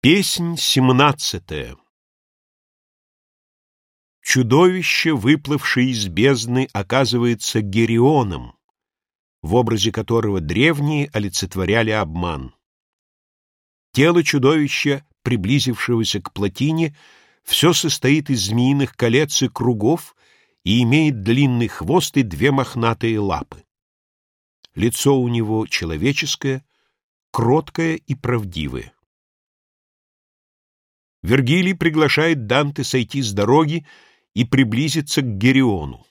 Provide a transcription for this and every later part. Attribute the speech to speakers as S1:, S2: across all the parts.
S1: Песнь семнадцатая Чудовище, выплывшее из бездны, оказывается Герионом, в образе которого древние олицетворяли обман. Тело чудовища, приблизившегося к плотине, все состоит из змеиных колец и кругов и имеет длинный хвост и две мохнатые лапы. Лицо у него человеческое, кроткое и правдивое. Вергилий приглашает Данте сойти с дороги и приблизиться к Гериону.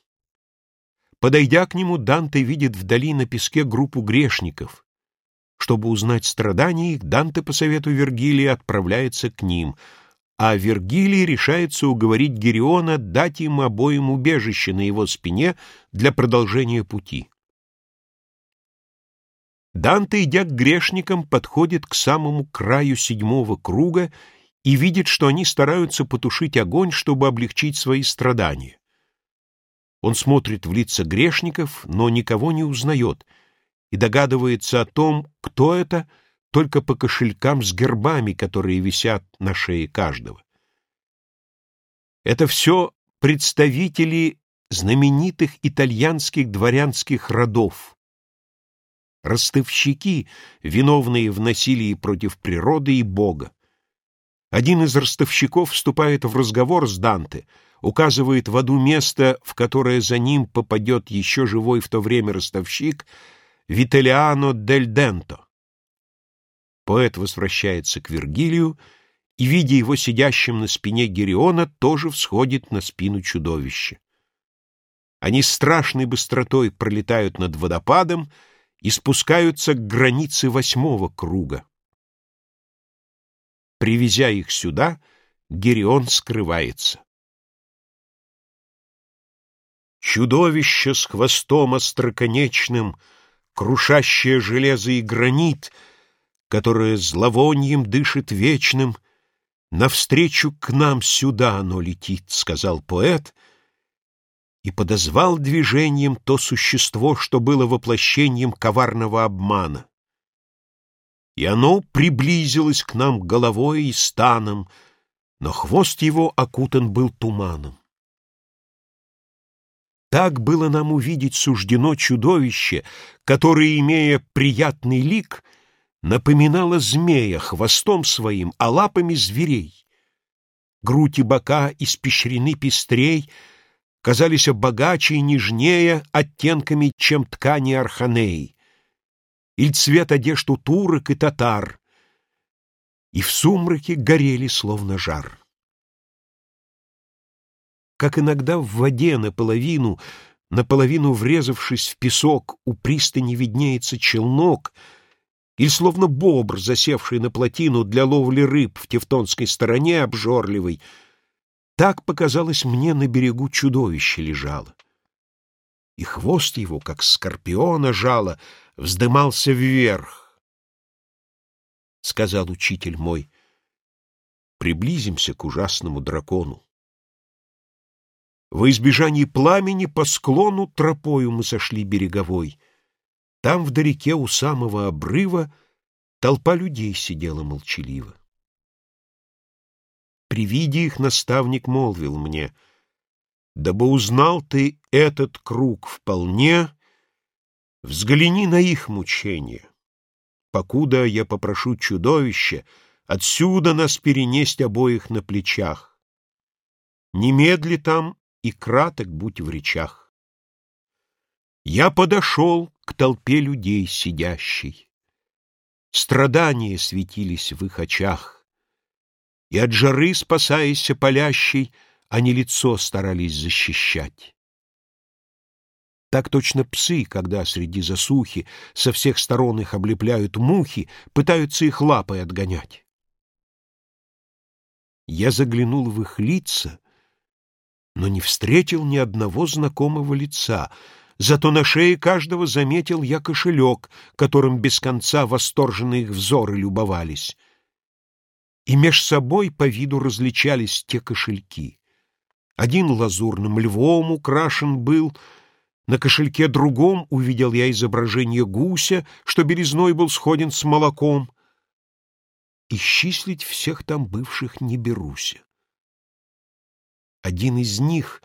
S1: Подойдя к нему, Данте видит вдали на песке группу грешников. Чтобы узнать страдания их, Данте по совету Вергилия отправляется к ним, а Вергилий решается уговорить Гериона дать им обоим убежище на его спине для продолжения пути. Данте, идя к грешникам, подходит к самому краю седьмого круга и видит, что они стараются потушить огонь, чтобы облегчить свои страдания. Он смотрит в лица грешников, но никого не узнает, и догадывается о том, кто это, только по кошелькам с гербами, которые висят на шее каждого. Это все представители знаменитых итальянских дворянских родов, ростовщики, виновные в насилии против природы и Бога. Один из ростовщиков вступает в разговор с Данте, указывает в аду место, в которое за ним попадет еще живой в то время ростовщик Виталиано дель Денто. Поэт возвращается к Вергилию и, видя его сидящим на спине Гериона, тоже всходит на спину чудовища. Они страшной быстротой пролетают над водопадом и спускаются к границе восьмого круга. Привезя их сюда, Герион скрывается. Чудовище с хвостом остроконечным, крушащее железо и гранит, которое зловоньем дышит вечным, навстречу к нам сюда оно летит, — сказал поэт, и подозвал движением то существо, что было воплощением коварного обмана и оно приблизилось к нам головой и станом, но хвост его окутан был туманом. Так было нам увидеть суждено чудовище, которое, имея приятный лик, напоминало змея хвостом своим, а лапами зверей. Грудь и бока испещрены пестрей, казались богаче и нежнее оттенками, чем ткани арханеи или цвет одежд турок и татар, и в сумраке горели словно жар. Как иногда в воде наполовину, наполовину врезавшись в песок, у пристани виднеется челнок, или словно бобр, засевший на плотину для ловли рыб в тевтонской стороне обжорливой, так показалось мне на берегу чудовище лежало. И хвост его, как скорпиона жало, — вздымался вверх. Сказал учитель мой, приблизимся к ужасному дракону. Во избежании пламени по склону тропою мы сошли береговой. Там вдалеке у самого обрыва толпа людей сидела молчаливо. При виде их наставник молвил мне, «Дабы узнал ты этот круг вполне, Взгляни на их мучения. Покуда я попрошу чудовище Отсюда нас перенесть обоих на плечах. Немедли там и краток будь в речах. Я подошел к толпе людей сидящей. Страдания светились в их очах, И от жары, спасаясь палящей, Они лицо старались защищать. Так точно псы, когда среди засухи со всех сторон их облепляют мухи, пытаются их лапой отгонять. Я заглянул в их лица, но не встретил ни одного знакомого лица, зато на шее каждого заметил я кошелек, которым без конца восторженные их взоры любовались. И меж собой по виду различались те кошельки. Один лазурным львом украшен был — на кошельке другом увидел я изображение гуся, что березной был сходен с молоком. Исчислить всех там бывших не беруся. Один из них,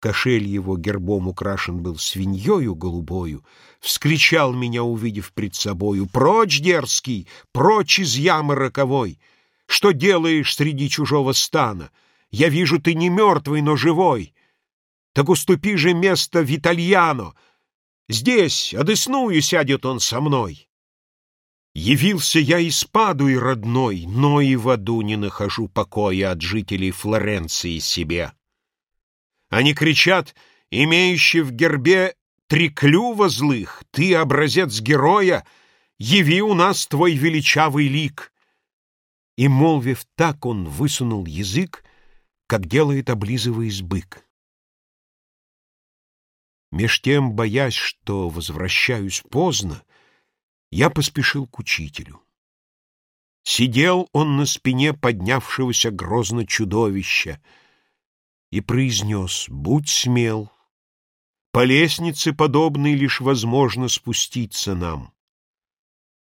S1: кошель его гербом украшен был свиньёю голубою, вскричал меня, увидев пред собою, «Прочь, дерзкий, прочь из ямы роковой! Что делаешь среди чужого стана? Я вижу, ты не мертвый, но живой. Так уступи же место Витальяно. Здесь, одесную, сядет он со мной». Явился я из Падуи родной, но и в аду не нахожу покоя от жителей Флоренции себе. Они кричат, имеющий в гербе три клюва злых, ты, образец героя, яви у нас твой величавый лик. И, молвив так, он высунул язык, как делает, облизываясь бык. Меж тем, боясь, что возвращаюсь поздно, я поспешил к учителю. Сидел он на спине поднявшегося грозно чудовища и произнес «Будь смел, по лестнице подобной лишь возможно спуститься нам.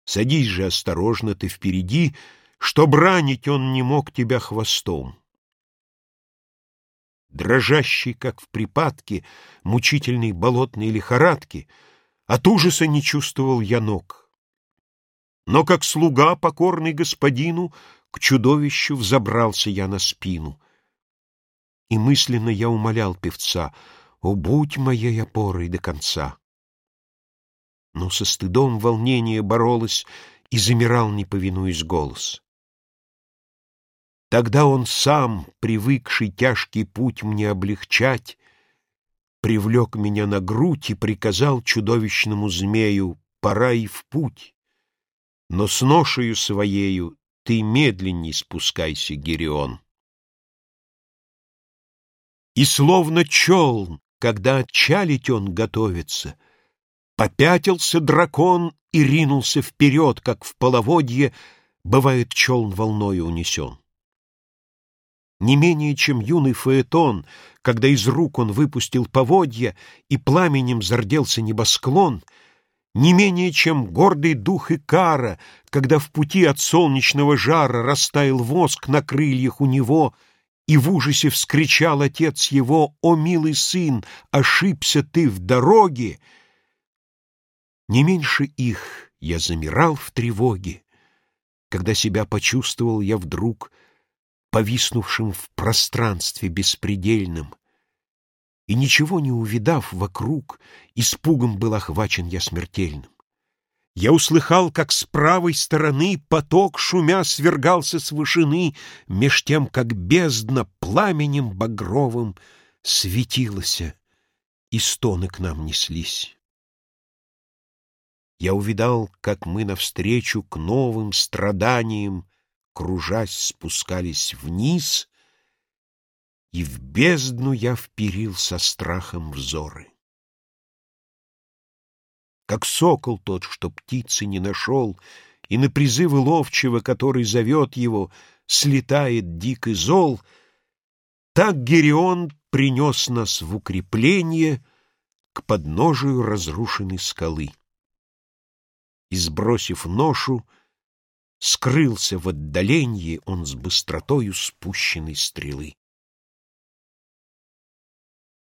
S1: Садись же осторожно ты впереди, чтоб ранить он не мог тебя хвостом». Дрожащий, как в припадке, мучительной болотной лихорадки, от ужаса не чувствовал я ног. Но как слуга, покорный господину, К чудовищу взобрался я на спину. И мысленно я умолял певца, «О, будь моей опорой до конца!» Но со стыдом волнение боролось, И замирал, не повинуясь голос. Тогда он сам, привыкший тяжкий путь мне облегчать, Привлек меня на грудь и приказал чудовищному змею, Пора и в путь. Но с ношею своею ты медленней спускайся, Герион. И словно челн, когда отчалить он готовится, Попятился дракон и ринулся вперед, как в половодье Бывает челн волною унесен. Не менее, чем юный фаэтон, Когда из рук он выпустил поводья И пламенем зарделся небосклон — не менее, чем гордый дух Икара, когда в пути от солнечного жара растаял воск на крыльях у него, и в ужасе вскричал отец его, «О, милый сын, ошибся ты в дороге!» Не меньше их я замирал в тревоге, когда себя почувствовал я вдруг повиснувшим в пространстве беспредельном, и, ничего не увидав вокруг, испугом был охвачен я смертельным. Я услыхал, как с правой стороны поток, шумя, свергался с вышины, меж тем, как бездна пламенем багровым светилася, и стоны к нам неслись. Я увидал, как мы навстречу к новым страданиям, кружась, спускались вниз, и в бездну я вперил со страхом взоры. Как сокол тот, что птицы не нашел, и на призывы ловчего, который зовет его, слетает дик и зол, так Герион принес нас в укрепление к подножию разрушенной скалы. И, сбросив ношу, скрылся в отдалении он с быстротою спущенной стрелы.